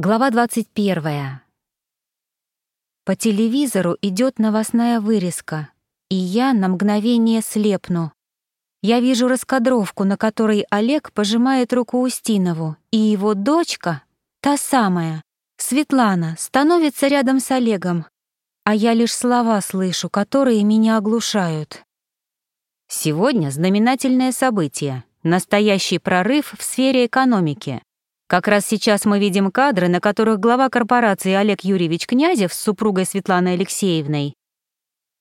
Глава 21. По телевизору идет новостная вырезка, и я на мгновение слепну. Я вижу раскадровку, на которой Олег пожимает руку Устинову, и его дочка, та самая, Светлана, становится рядом с Олегом, а я лишь слова слышу, которые меня оглушают. Сегодня знаменательное событие, настоящий прорыв в сфере экономики. Как раз сейчас мы видим кадры, на которых глава корпорации Олег Юрьевич Князев с супругой Светланой Алексеевной.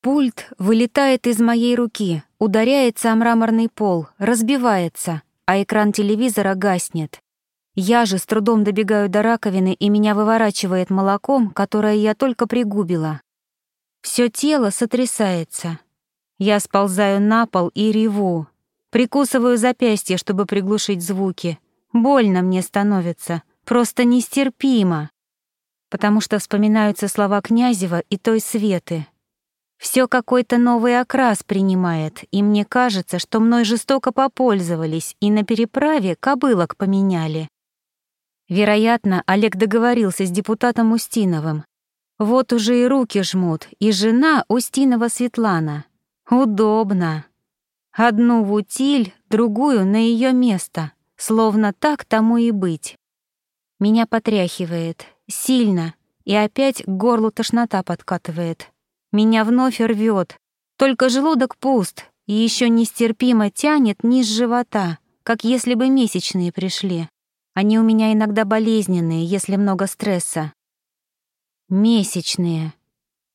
Пульт вылетает из моей руки, ударяется о мраморный пол, разбивается, а экран телевизора гаснет. Я же с трудом добегаю до раковины, и меня выворачивает молоком, которое я только пригубила. Все тело сотрясается. Я сползаю на пол и реву. Прикусываю запястье, чтобы приглушить звуки — Больно мне становится, просто нестерпимо. Потому что вспоминаются слова Князева и той Светы. Все какой-то новый окрас принимает, и мне кажется, что мной жестоко попользовались и на переправе кобылок поменяли. Вероятно, Олег договорился с депутатом Устиновым. Вот уже и руки жмут, и жена Устинова Светлана. Удобно. Одну в утиль, другую на ее место словно так тому и быть. Меня потряхивает, сильно, и опять к горлу тошнота подкатывает. Меня вновь рвет, только желудок пуст и еще нестерпимо тянет низ живота, как если бы месячные пришли. Они у меня иногда болезненные, если много стресса. Месячные.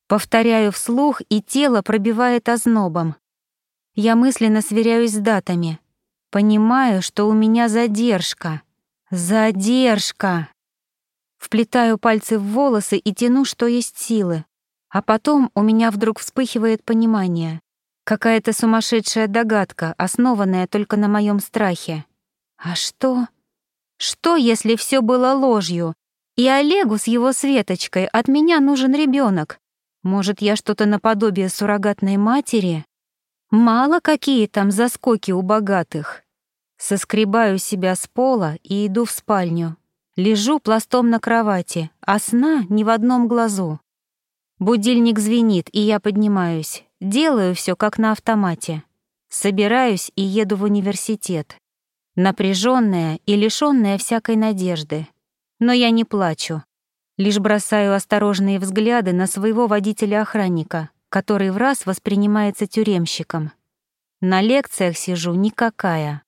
Повторяю вслух, и тело пробивает ознобом. Я мысленно сверяюсь с датами. Понимаю, что у меня задержка. Задержка. Вплетаю пальцы в волосы и тяну, что есть силы. А потом у меня вдруг вспыхивает понимание. Какая-то сумасшедшая догадка, основанная только на моем страхе. А что? Что, если все было ложью? И Олегу с его Светочкой от меня нужен ребенок. Может, я что-то наподобие суррогатной матери? Мало какие там заскоки у богатых. Соскребаю себя с пола и иду в спальню. Лежу пластом на кровати, а сна ни в одном глазу. Будильник звенит, и я поднимаюсь. Делаю все как на автомате. Собираюсь и еду в университет. Напряженная и лишенная всякой надежды. Но я не плачу. Лишь бросаю осторожные взгляды на своего водителя-охранника, который в раз воспринимается тюремщиком. На лекциях сижу никакая.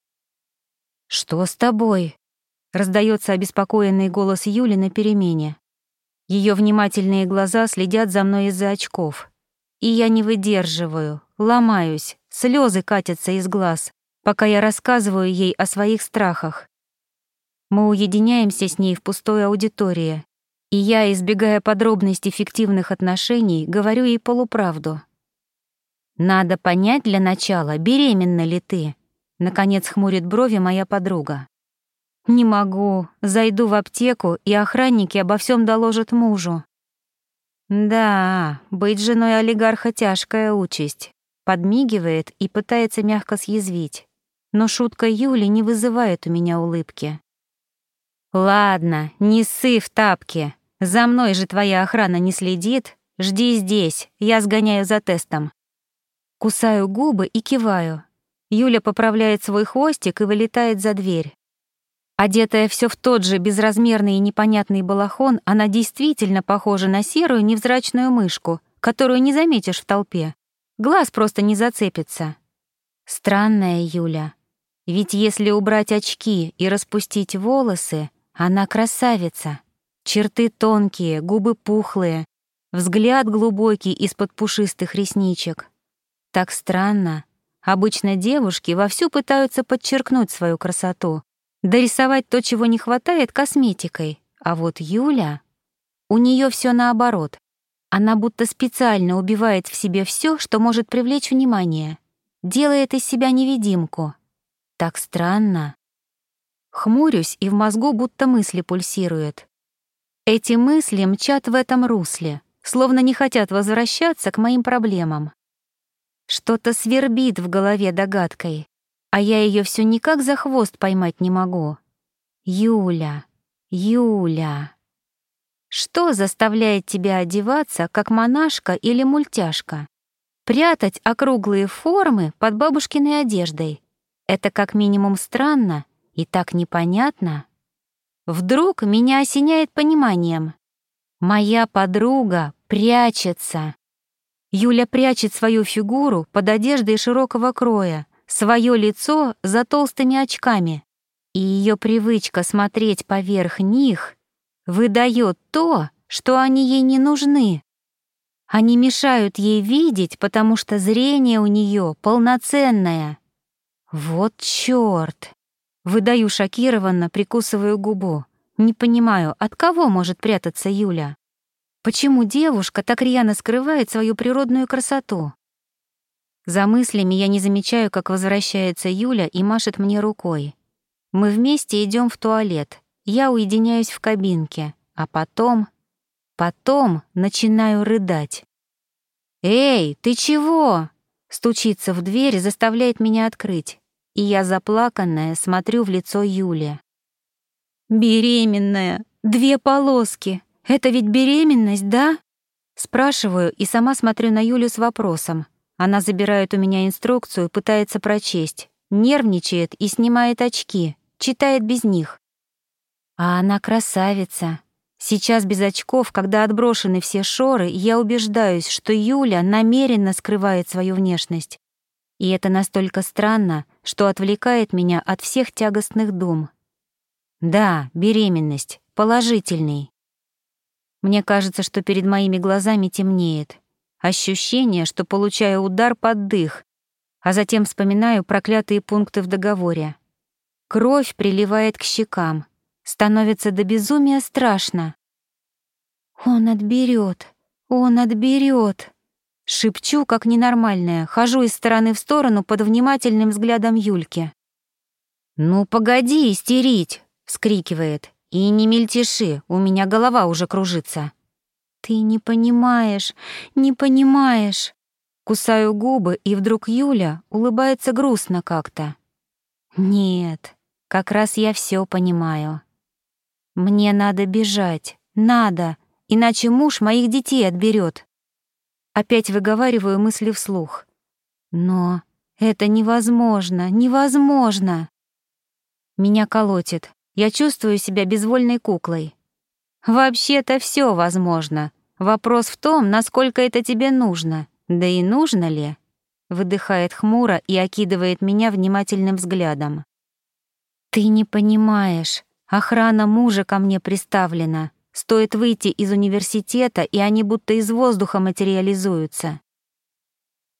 «Что с тобой?» — раздается обеспокоенный голос Юли на перемене. Ее внимательные глаза следят за мной из-за очков. И я не выдерживаю, ломаюсь, слезы катятся из глаз, пока я рассказываю ей о своих страхах. Мы уединяемся с ней в пустой аудитории, и я, избегая подробностей фиктивных отношений, говорю ей полуправду. «Надо понять для начала, беременна ли ты», Наконец хмурит брови моя подруга. «Не могу. Зайду в аптеку, и охранники обо всем доложат мужу». «Да, быть женой олигарха — тяжкая участь», — подмигивает и пытается мягко съязвить. Но шутка Юли не вызывает у меня улыбки. «Ладно, не ссы в тапки. За мной же твоя охрана не следит. Жди здесь, я сгоняю за тестом». Кусаю губы и киваю, Юля поправляет свой хвостик и вылетает за дверь. Одетая все в тот же безразмерный и непонятный балахон, она действительно похожа на серую невзрачную мышку, которую не заметишь в толпе. Глаз просто не зацепится. Странная Юля. Ведь если убрать очки и распустить волосы, она красавица. Черты тонкие, губы пухлые, взгляд глубокий из-под пушистых ресничек. Так странно, Обычно девушки вовсю пытаются подчеркнуть свою красоту, дорисовать то, чего не хватает, косметикой. А вот Юля... У нее все наоборот. Она будто специально убивает в себе все, что может привлечь внимание. Делает из себя невидимку. Так странно. Хмурюсь, и в мозгу будто мысли пульсируют. Эти мысли мчат в этом русле, словно не хотят возвращаться к моим проблемам. Что-то свербит в голове догадкой, а я ее все никак за хвост поймать не могу. Юля, Юля. Что заставляет тебя одеваться, как монашка или мультяшка? Прятать округлые формы под бабушкиной одеждой. Это как минимум странно и так непонятно. Вдруг меня осеняет пониманием. Моя подруга прячется. Юля прячет свою фигуру под одеждой широкого кроя, свое лицо за толстыми очками, и ее привычка смотреть поверх них выдает то, что они ей не нужны. Они мешают ей видеть, потому что зрение у нее полноценное. Вот чёрт! Выдаю шокированно, прикусываю губу. Не понимаю, от кого может прятаться Юля? Почему девушка так рьяно скрывает свою природную красоту? За мыслями я не замечаю, как возвращается Юля и машет мне рукой. Мы вместе идем в туалет. Я уединяюсь в кабинке, а потом... Потом начинаю рыдать. «Эй, ты чего?» Стучится в дверь заставляет меня открыть. И я, заплаканная, смотрю в лицо Юли. «Беременная! Две полоски! Это ведь беременность, да?» Спрашиваю и сама смотрю на Юлю с вопросом. Она забирает у меня инструкцию, пытается прочесть, нервничает и снимает очки, читает без них. А она красавица. Сейчас без очков, когда отброшены все шоры, я убеждаюсь, что Юля намеренно скрывает свою внешность. И это настолько странно, что отвлекает меня от всех тягостных дум. Да, беременность, положительный. Мне кажется, что перед моими глазами темнеет. Ощущение, что получаю удар под дых, а затем вспоминаю проклятые пункты в договоре. Кровь приливает к щекам, становится до безумия страшно. «Он отберет, он отберет. Шепчу, как ненормальная, хожу из стороны в сторону под внимательным взглядом Юльки. «Ну, погоди истерить!» — вскрикивает. «И не мельтеши, у меня голова уже кружится». «Ты не понимаешь, не понимаешь!» Кусаю губы, и вдруг Юля улыбается грустно как-то. «Нет, как раз я все понимаю. Мне надо бежать, надо, иначе муж моих детей отберет. Опять выговариваю мысли вслух. Но это невозможно, невозможно. Меня колотит. Я чувствую себя безвольной куклой. Вообще-то все возможно. Вопрос в том, насколько это тебе нужно. Да и нужно ли? Выдыхает хмуро и окидывает меня внимательным взглядом. Ты не понимаешь. Охрана мужа ко мне приставлена. Стоит выйти из университета, и они будто из воздуха материализуются.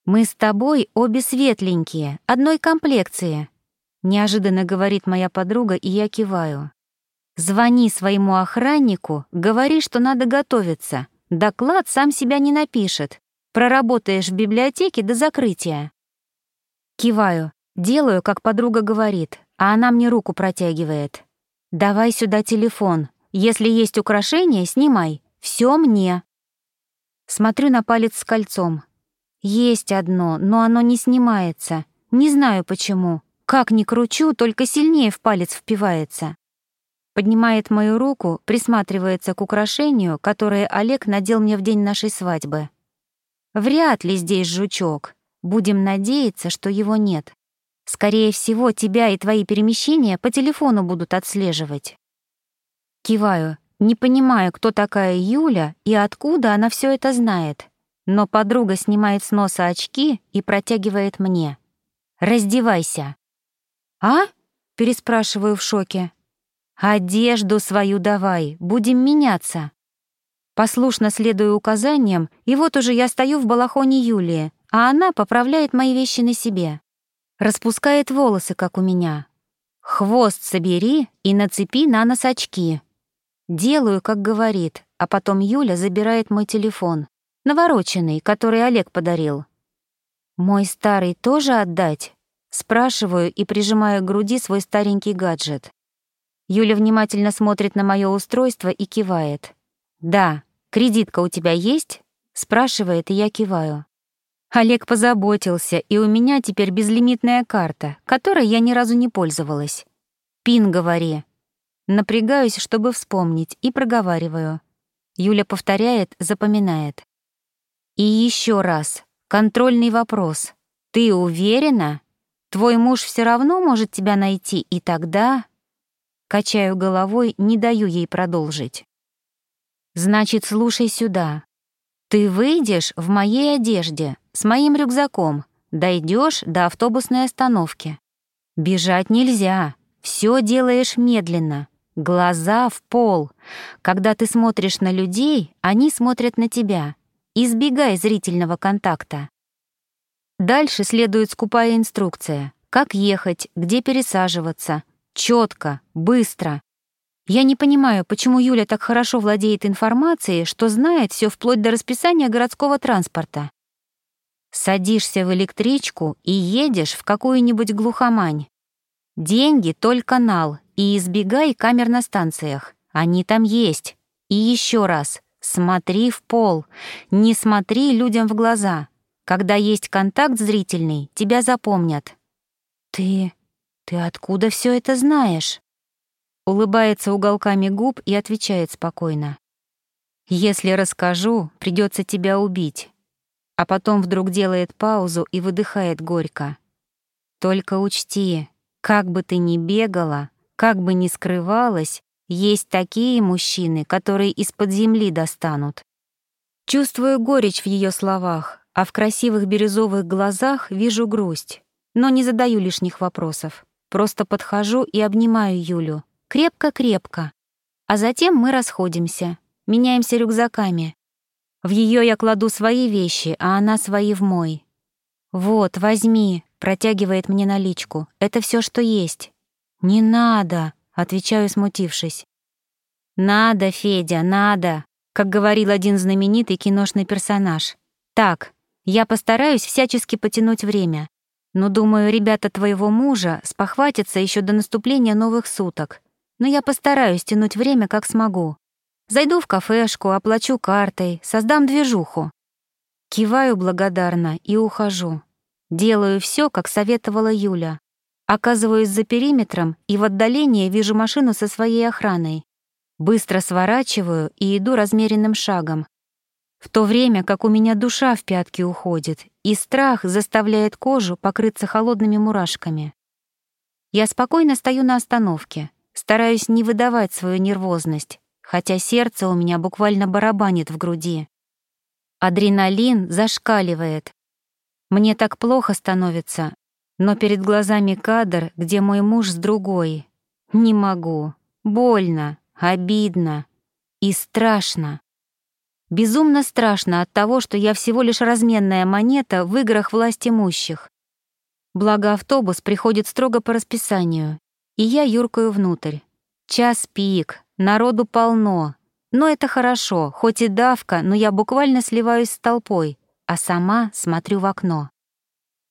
«Мы с тобой обе светленькие, одной комплекции», — неожиданно говорит моя подруга, и я киваю. «Звони своему охраннику, говори, что надо готовиться. Доклад сам себя не напишет. Проработаешь в библиотеке до закрытия». Киваю, делаю, как подруга говорит, а она мне руку протягивает. «Давай сюда телефон, если есть украшения, снимай. Все мне. Смотрю на палец с кольцом. Есть одно, но оно не снимается. Не знаю почему. Как ни кручу, только сильнее в палец впивается. Поднимает мою руку, присматривается к украшению, которое Олег надел мне в день нашей свадьбы. Вряд ли здесь жучок. Будем надеяться, что его нет. Скорее всего, тебя и твои перемещения по телефону будут отслеживать. Киваю, не понимаю, кто такая Юля и откуда она все это знает. Но подруга снимает с носа очки и протягивает мне. «Раздевайся». «А?» — переспрашиваю в шоке. «Одежду свою давай, будем меняться». Послушно следую указаниям, и вот уже я стою в балахоне Юлии, а она поправляет мои вещи на себе. Распускает волосы, как у меня. «Хвост собери и нацепи на нос очки», Делаю, как говорит, а потом Юля забирает мой телефон, навороченный, который Олег подарил. «Мой старый тоже отдать?» Спрашиваю и прижимаю к груди свой старенький гаджет. Юля внимательно смотрит на мое устройство и кивает. «Да, кредитка у тебя есть?» Спрашивает, и я киваю. Олег позаботился, и у меня теперь безлимитная карта, которой я ни разу не пользовалась. «Пин, говори», Напрягаюсь, чтобы вспомнить, и проговариваю. Юля повторяет, запоминает. И еще раз, контрольный вопрос. Ты уверена? Твой муж все равно может тебя найти, и тогда... Качаю головой, не даю ей продолжить. Значит, слушай сюда. Ты выйдешь в моей одежде, с моим рюкзаком, дойдешь до автобусной остановки. Бежать нельзя, все делаешь медленно, глаза в пол. Когда ты смотришь на людей, они смотрят на тебя. Избегай зрительного контакта. Дальше следует скупая инструкция. Как ехать, где пересаживаться. Четко, быстро. Я не понимаю, почему Юля так хорошо владеет информацией, что знает все вплоть до расписания городского транспорта. Садишься в электричку и едешь в какую-нибудь глухомань. Деньги только нал, и избегай камер на станциях. Они там есть. И еще раз, смотри в пол, не смотри людям в глаза. Когда есть контакт зрительный, тебя запомнят. Ты... ты откуда все это знаешь? Улыбается уголками губ и отвечает спокойно. Если расскажу, придется тебя убить. А потом вдруг делает паузу и выдыхает горько. Только учти, как бы ты ни бегала, как бы ни скрывалась, есть такие мужчины, которые из-под земли достанут. Чувствую горечь в ее словах, а в красивых бирюзовых глазах вижу грусть. Но не задаю лишних вопросов. Просто подхожу и обнимаю Юлю. Крепко-крепко. А затем мы расходимся, меняемся рюкзаками. В ее я кладу свои вещи, а она свои в мой. «Вот, возьми», — протягивает мне наличку. «Это все, что есть». «Не надо», — отвечаю, смутившись. «Надо, Федя, надо», как говорил один знаменитый киношный персонаж. «Так, я постараюсь всячески потянуть время. Но, думаю, ребята твоего мужа спохватятся еще до наступления новых суток. Но я постараюсь тянуть время, как смогу. Зайду в кафешку, оплачу картой, создам движуху. Киваю благодарно и ухожу. Делаю все, как советовала Юля. Оказываюсь за периметром и в отдалении вижу машину со своей охраной. Быстро сворачиваю и иду размеренным шагом, в то время как у меня душа в пятки уходит, и страх заставляет кожу покрыться холодными мурашками. Я спокойно стою на остановке, стараюсь не выдавать свою нервозность, хотя сердце у меня буквально барабанит в груди. Адреналин зашкаливает. Мне так плохо становится, но перед глазами кадр, где мой муж с другой. Не могу. Больно, обидно и страшно. Безумно страшно от того, что я всего лишь разменная монета в играх власть имущих. Благо автобус приходит строго по расписанию, и я юркаю внутрь. Час пик, народу полно. Но это хорошо, хоть и давка, но я буквально сливаюсь с толпой, а сама смотрю в окно.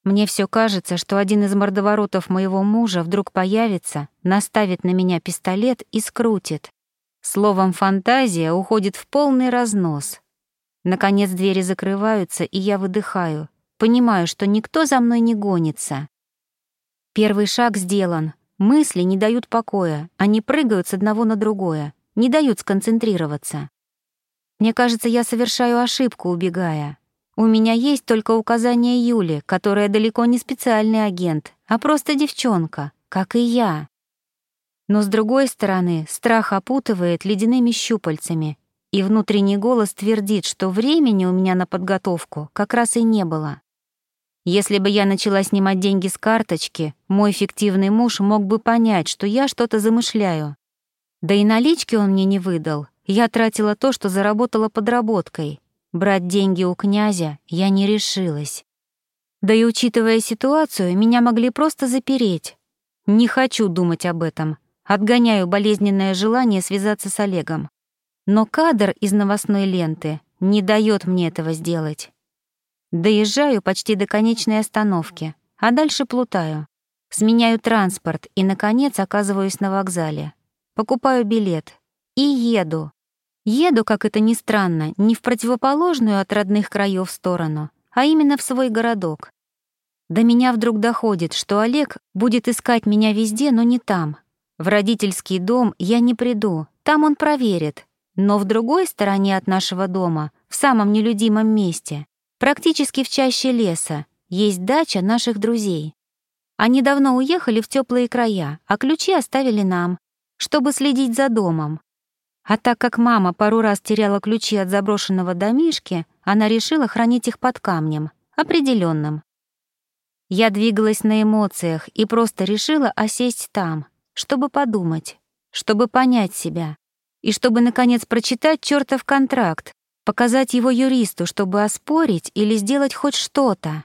Мне все кажется, что один из мордоворотов моего мужа вдруг появится, наставит на меня пистолет и скрутит. Словом, фантазия уходит в полный разнос. Наконец двери закрываются, и я выдыхаю. Понимаю, что никто за мной не гонится. Первый шаг сделан. Мысли не дают покоя. Они прыгают с одного на другое. Не дают сконцентрироваться. Мне кажется, я совершаю ошибку, убегая. У меня есть только указание Юли, которая далеко не специальный агент, а просто девчонка, как и я. Но с другой стороны, страх опутывает ледяными щупальцами, и внутренний голос твердит, что времени у меня на подготовку как раз и не было. Если бы я начала снимать деньги с карточки, мой фиктивный муж мог бы понять, что я что-то замышляю. Да и налички он мне не выдал. Я тратила то, что заработала подработкой. Брать деньги у князя я не решилась. Да и учитывая ситуацию, меня могли просто запереть. Не хочу думать об этом. Отгоняю болезненное желание связаться с Олегом. Но кадр из новостной ленты не дает мне этого сделать. Доезжаю почти до конечной остановки, а дальше плутаю. Сменяю транспорт и, наконец, оказываюсь на вокзале. Покупаю билет и еду. Еду, как это ни странно, не в противоположную от родных краев сторону, а именно в свой городок. До меня вдруг доходит, что Олег будет искать меня везде, но не там, в родительский дом я не приду, там он проверит. Но в другой стороне от нашего дома, в самом нелюдимом месте, практически в чаще леса, есть дача наших друзей. Они давно уехали в теплые края, а ключи оставили нам, чтобы следить за домом. А так как мама пару раз теряла ключи от заброшенного домишки, она решила хранить их под камнем, определенным. Я двигалась на эмоциях и просто решила осесть там, чтобы подумать, чтобы понять себя и чтобы, наконец, прочитать чертов контракт, показать его юристу, чтобы оспорить или сделать хоть что-то.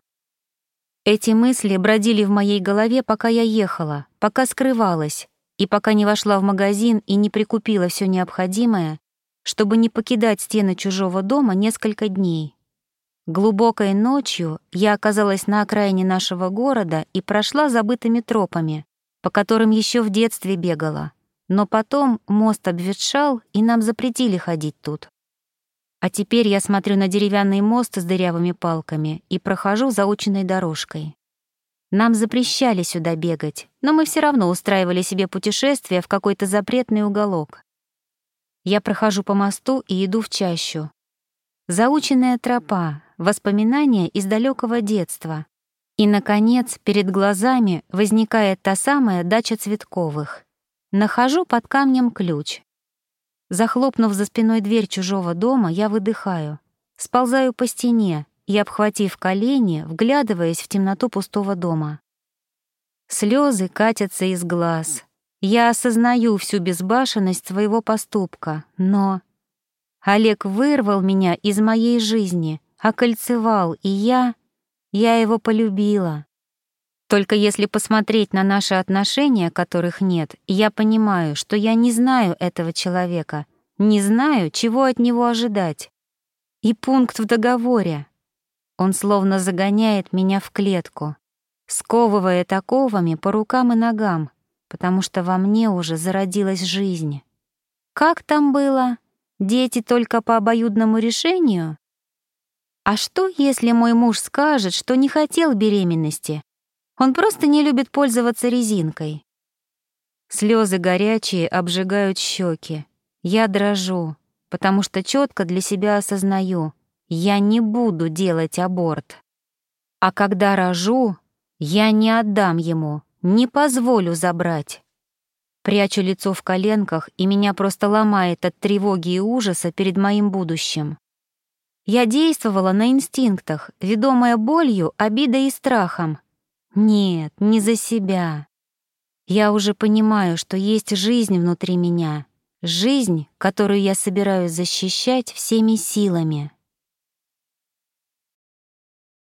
Эти мысли бродили в моей голове, пока я ехала, пока скрывалась, и пока не вошла в магазин и не прикупила все необходимое, чтобы не покидать стены чужого дома несколько дней. Глубокой ночью я оказалась на окраине нашего города и прошла забытыми тропами, по которым еще в детстве бегала. Но потом мост обветшал, и нам запретили ходить тут. А теперь я смотрю на деревянный мост с дырявыми палками и прохожу заученной дорожкой. Нам запрещали сюда бегать, но мы все равно устраивали себе путешествие в какой-то запретный уголок. Я прохожу по мосту и иду в чащу. Заученная тропа, воспоминания из далекого детства. И, наконец, перед глазами возникает та самая дача Цветковых. Нахожу под камнем ключ. Захлопнув за спиной дверь чужого дома, я выдыхаю, сползаю по стене и, обхватив колени, вглядываясь в темноту пустого дома. Слезы катятся из глаз. Я осознаю всю безбашенность своего поступка, но... Олег вырвал меня из моей жизни, окольцевал, и я... Я его полюбила. Только если посмотреть на наши отношения, которых нет, я понимаю, что я не знаю этого человека, не знаю, чего от него ожидать. И пункт в договоре. Он словно загоняет меня в клетку, сковывая оковами по рукам и ногам, потому что во мне уже зародилась жизнь. Как там было? Дети только по обоюдному решению? А что, если мой муж скажет, что не хотел беременности, он просто не любит пользоваться резинкой. Слезы горячие обжигают щеки. Я дрожу, потому что четко для себя осознаю, я не буду делать аборт. А когда рожу, я не отдам ему, не позволю забрать. Прячу лицо в коленках, и меня просто ломает от тревоги и ужаса перед моим будущим. Я действовала на инстинктах, ведомая болью, обидой и страхом, нет, не за себя. Я уже понимаю, что есть жизнь внутри меня, жизнь, которую я собираюсь защищать всеми силами.